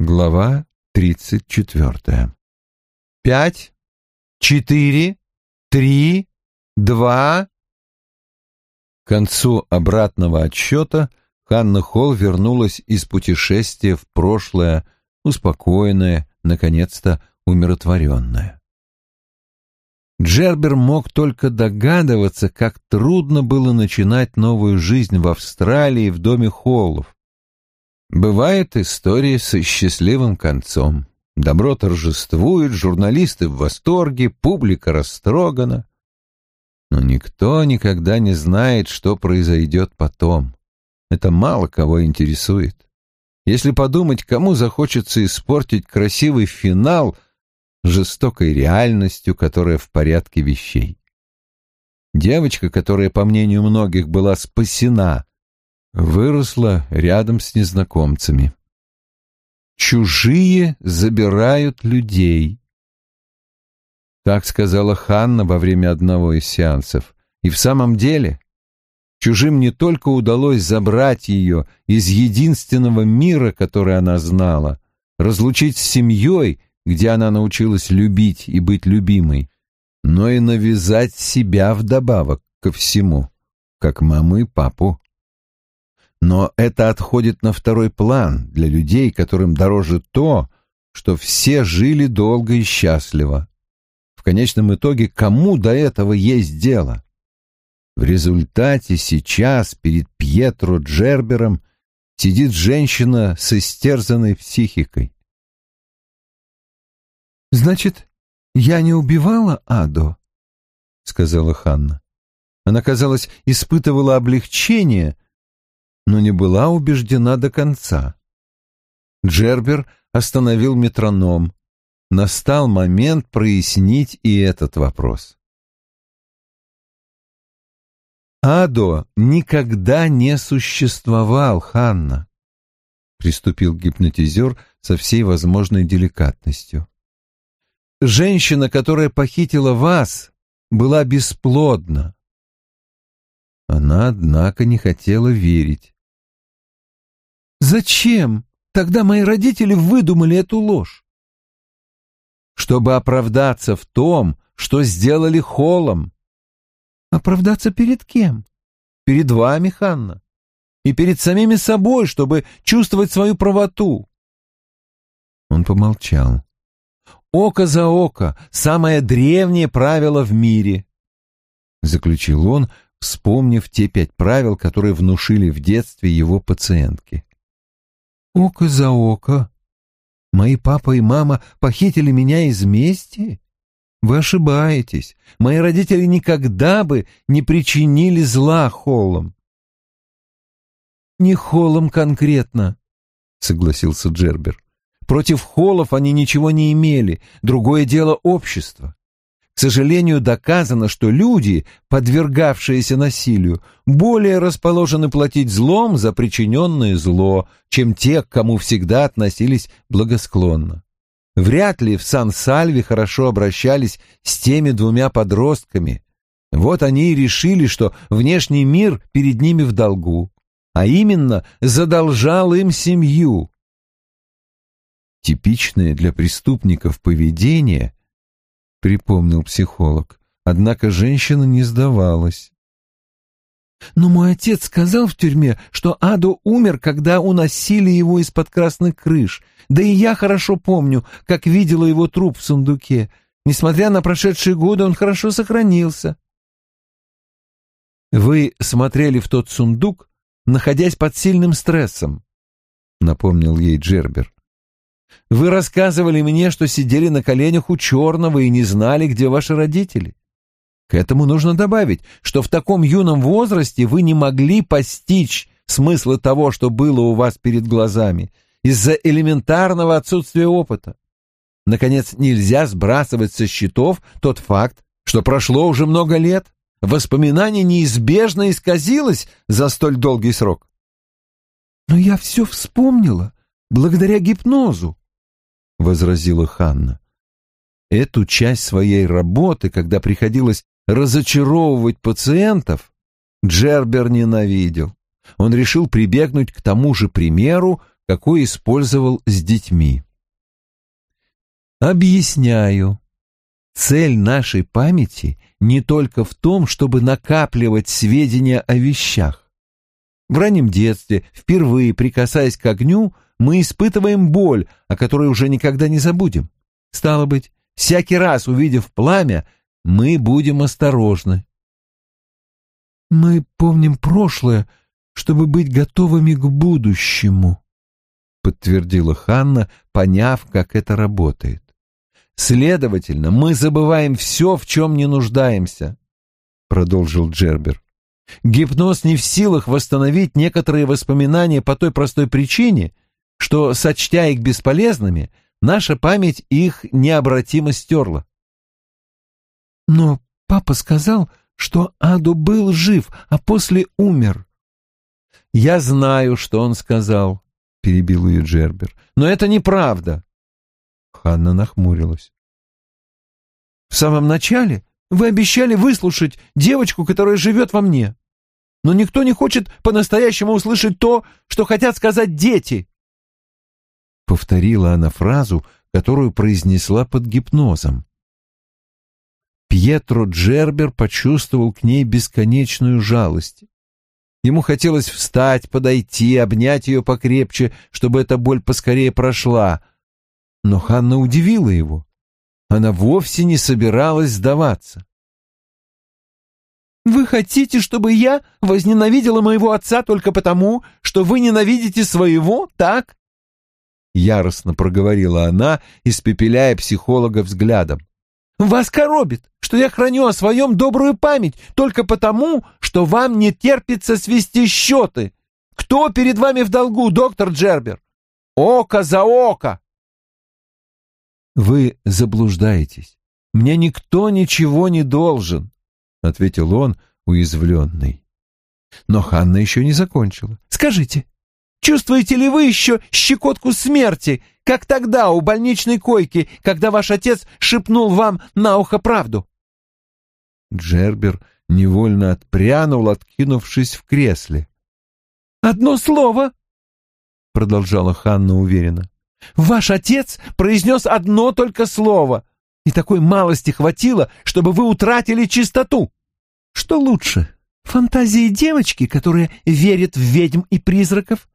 Глава тридцать четвертая. «Пять, четыре, три, два...» К концу обратного отсчета Ханна Холл вернулась из путешествия в прошлое, успокоенная, наконец-то умиротворенная. Джербер мог только догадываться, как трудно было начинать новую жизнь в Австралии в доме Холлов. Бывают истории со счастливым концом. Добро торжествует, журналисты в восторге, публика растрогана. Но никто никогда не знает, что произойдет потом. Это мало кого интересует. Если подумать, кому захочется испортить красивый финал жестокой реальностью, которая в порядке вещей. Девочка, которая, по мнению многих, была спасена выросла рядом с незнакомцами. Чужие забирают людей. Так сказала Ханна во время одного из сеансов. И в самом деле чужим не только удалось забрать ее из единственного мира, который она знала, разлучить с семьей, где она научилась любить и быть любимой, но и навязать себя вдобавок ко всему, как маму и папу. Но это отходит на второй план для людей, которым дороже то, что все жили долго и счастливо. В конечном итоге кому до этого есть дело? В результате сейчас перед Пьетро Джербером сидит женщина с истерзанной психикой. «Значит, я не убивала Адо?» — сказала Ханна. Она, казалось, испытывала облегчение — но не была убеждена до конца. Джербер остановил метроном. Настал момент прояснить и этот вопрос. «Адо никогда не существовал, Ханна», — приступил гипнотизер со всей возможной деликатностью. «Женщина, которая похитила вас, была бесплодна». Она, однако, не хотела верить. Зачем тогда мои родители выдумали эту ложь? Чтобы оправдаться в том, что сделали холом. Оправдаться перед кем? Перед вами, Ханна. И перед самими собой, чтобы чувствовать свою правоту. Он помолчал. «Око за око — самое древнее правило в мире», — заключил он, вспомнив те пять правил, которые внушили в детстве его пациентки. Око за око. Мои папа и мама похитили меня из мести? Вы ошибаетесь. Мои родители никогда бы не причинили зла Холлам. Не Холлам конкретно, согласился Джербер. Против Холлов они ничего не имели. Другое дело общество. К сожалению, доказано, что люди, подвергавшиеся насилию, более расположены платить злом за причиненное зло, чем те, к кому всегда относились благосклонно. Вряд ли в Сан-Сальве хорошо обращались с теми двумя подростками. Вот они и решили, что внешний мир перед ними в долгу, а именно задолжал им семью. Типичное для преступников поведение — припомнил психолог. Однако женщина не сдавалась. Но мой отец сказал в тюрьме, что Адо умер, когда уносили его из-под красных крыш. Да и я хорошо помню, как видела его труп в сундуке. Несмотря на прошедшие годы, он хорошо сохранился. Вы смотрели в тот сундук, находясь под сильным стрессом, напомнил ей Джербер. Вы рассказывали мне, что сидели на коленях у черного и не знали, где ваши родители. К этому нужно добавить, что в таком юном возрасте вы не могли постичь смысла того, что было у вас перед глазами, из-за элементарного отсутствия опыта. Наконец, нельзя сбрасывать со счетов тот факт, что прошло уже много лет, воспоминание неизбежно исказилось за столь долгий срок. Но я все вспомнила благодаря гипнозу, — возразила Ханна. Эту часть своей работы, когда приходилось разочаровывать пациентов, Джербер ненавидел. Он решил прибегнуть к тому же примеру, какой использовал с детьми. Объясняю. Цель нашей памяти не только в том, чтобы накапливать сведения о вещах. В раннем детстве, впервые прикасаясь к огню, мы испытываем боль, о которой уже никогда не забудем. Стало быть, всякий раз, увидев пламя, мы будем осторожны. Мы помним прошлое, чтобы быть готовыми к будущему, подтвердила Ханна, поняв, как это работает. Следовательно, мы забываем все, в чем не нуждаемся, продолжил Джербер. Гипноз не в силах восстановить некоторые воспоминания по той простой причине, что, сочтя их бесполезными, наша память их необратимо стерла. Но папа сказал, что Аду был жив, а после умер. «Я знаю, что он сказал», — перебил ее Джербер, — «но это неправда». Ханна нахмурилась. «В самом начале вы обещали выслушать девочку, которая живет во мне. Но никто не хочет по-настоящему услышать то, что хотят сказать дети». Повторила она фразу, которую произнесла под гипнозом. Пьетро Джербер почувствовал к ней бесконечную жалость. Ему хотелось встать, подойти, обнять ее покрепче, чтобы эта боль поскорее прошла. Но Ханна удивила его. Она вовсе не собиралась сдаваться. «Вы хотите, чтобы я возненавидела моего отца только потому, что вы ненавидите своего, так?» Яростно проговорила она, испепеляя психолога взглядом. Вас коробит, что я храню о своем добрую память только потому, что вам не терпится свести счеты. Кто перед вами в долгу, доктор Джербер? Око за око!» «Вы заблуждаетесь. Мне никто ничего не должен», — ответил он, уязвленный. Но Ханна еще не закончила. «Скажите, Чувствуете ли вы еще щекотку смерти, как тогда у больничной койки, когда ваш отец шепнул вам на ухо правду?» Джербер невольно отпрянул, откинувшись в кресле. «Одно слово!» — продолжала Ханна уверенно. «Ваш отец произнес одно только слово, и такой малости хватило, чтобы вы утратили чистоту. Что лучше, фантазии девочки, которая верит в ведьм и призраков,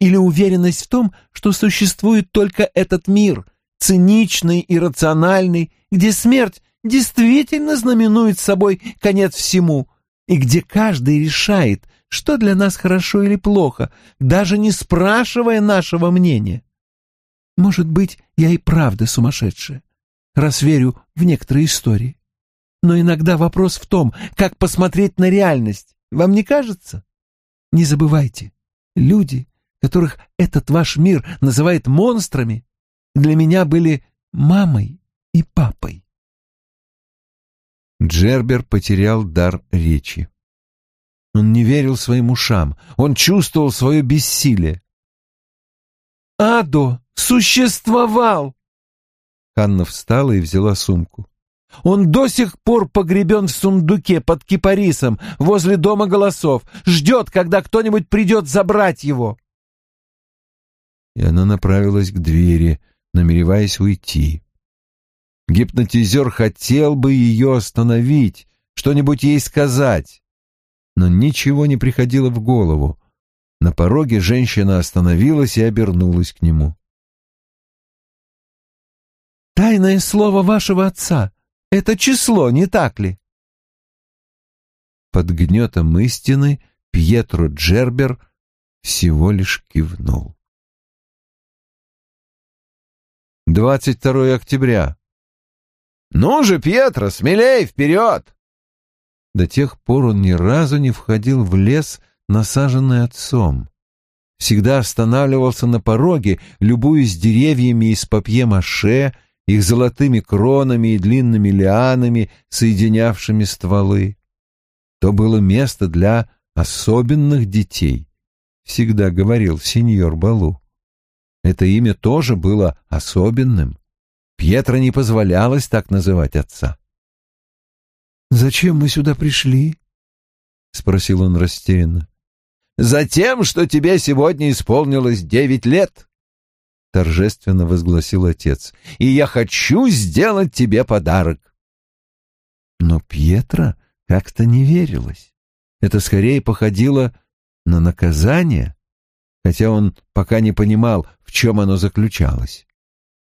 или уверенность в том, что существует только этот мир, циничный и рациональный, где смерть действительно знаменует собой конец всему, и где каждый решает, что для нас хорошо или плохо, даже не спрашивая нашего мнения. Может быть, я и правда сумасшедшая, раз верю в некоторые истории. Но иногда вопрос в том, как посмотреть на реальность. Вам не кажется? Не забывайте, люди которых этот ваш мир называет монстрами, для меня были мамой и папой. Джербер потерял дар речи. Он не верил своим ушам, он чувствовал свое бессилие. «Адо существовал!» Ханна встала и взяла сумку. «Он до сих пор погребен в сундуке под кипарисом возле дома голосов, ждет, когда кто-нибудь придет забрать его и она направилась к двери, намереваясь уйти. Гипнотизер хотел бы ее остановить, что-нибудь ей сказать, но ничего не приходило в голову. На пороге женщина остановилась и обернулась к нему. «Тайное слово вашего отца — это число, не так ли?» Под гнетом истины Пьетро Джербер всего лишь кивнул. 22 октября. «Ну же, Пьетро, смелей, вперед!» До тех пор он ни разу не входил в лес, насаженный отцом. Всегда останавливался на пороге, любуясь деревьями из папье-маше, их золотыми кронами и длинными лианами, соединявшими стволы. То было место для особенных детей, всегда говорил сеньор Балу. Это имя тоже было особенным. Пьетро не позволялось так называть отца. «Зачем мы сюда пришли?» — спросил он растерянно. Затем, что тебе сегодня исполнилось девять лет, — торжественно возгласил отец, — и я хочу сделать тебе подарок. Но Пьетро как-то не верилось. Это скорее походило на наказание, хотя он пока не понимал, в чем оно заключалось.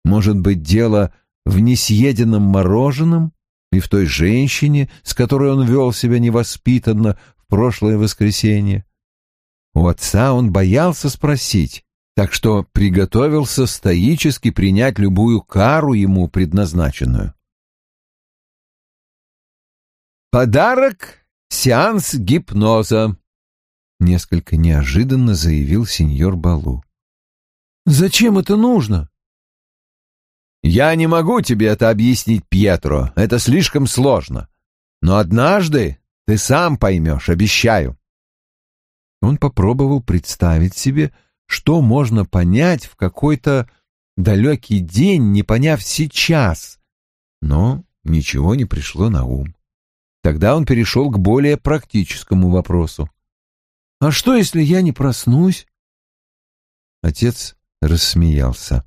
Может быть, дело в несъеденном мороженом и в той женщине, с которой он вел себя невоспитанно в прошлое воскресенье. У отца он боялся спросить, так что приготовился стоически принять любую кару ему предназначенную. «Подарок — сеанс гипноза», — несколько неожиданно заявил сеньор Балу. «Зачем это нужно?» «Я не могу тебе это объяснить, Пьетро, это слишком сложно. Но однажды ты сам поймешь, обещаю». Он попробовал представить себе, что можно понять в какой-то далекий день, не поняв сейчас, но ничего не пришло на ум. Тогда он перешел к более практическому вопросу. «А что, если я не проснусь?» Отец рассмеялся.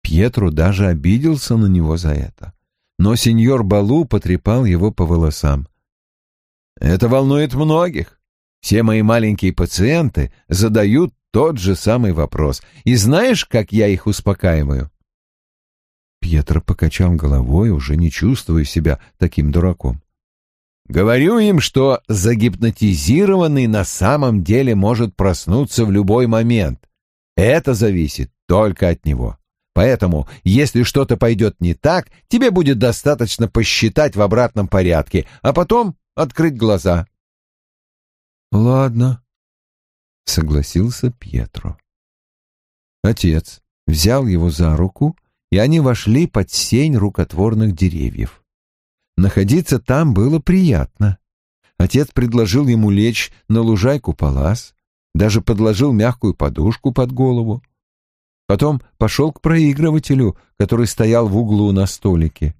Пьетро даже обиделся на него за это. Но сеньор Балу потрепал его по волосам. «Это волнует многих. Все мои маленькие пациенты задают тот же самый вопрос. И знаешь, как я их успокаиваю?» Пьетро покачал головой, уже не чувствуя себя таким дураком. Говорю им, что загипнотизированный на самом деле может проснуться в любой момент. Это зависит только от него. Поэтому, если что-то пойдет не так, тебе будет достаточно посчитать в обратном порядке, а потом открыть глаза. «Ладно», — согласился Пьетро. Отец взял его за руку, и они вошли под сень рукотворных деревьев. Находиться там было приятно. Отец предложил ему лечь на лужайку палас, даже подложил мягкую подушку под голову. Потом пошел к проигрывателю, который стоял в углу на столике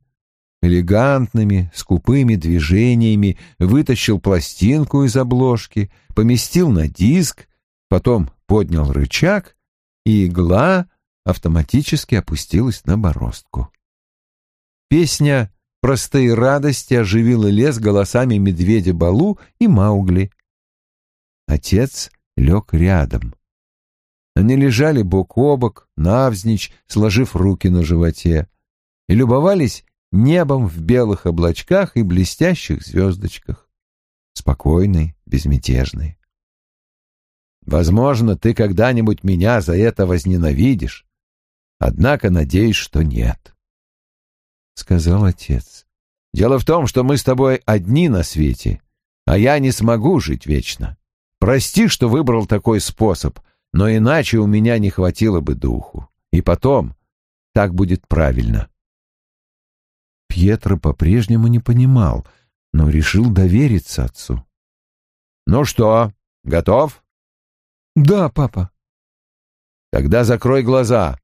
элегантными, скупыми движениями вытащил пластинку из обложки, поместил на диск, потом поднял рычаг, и игла автоматически опустилась на бороздку. Песня «Простые радости» оживила лес голосами медведя Балу и Маугли. Отец лег рядом. Они лежали бок о бок, навзничь, сложив руки на животе, и любовались небом в белых облачках и блестящих звездочках. Спокойный, безмятежный. Возможно, ты когда-нибудь меня за это возненавидишь, однако надеюсь, что нет, — сказал отец. Дело в том, что мы с тобой одни на свете, а я не смогу жить вечно. Прости, что выбрал такой способ, но иначе у меня не хватило бы духу. И потом, так будет правильно. Пьетро по-прежнему не понимал, но решил довериться отцу. «Ну что, готов?» «Да, папа». «Тогда закрой глаза.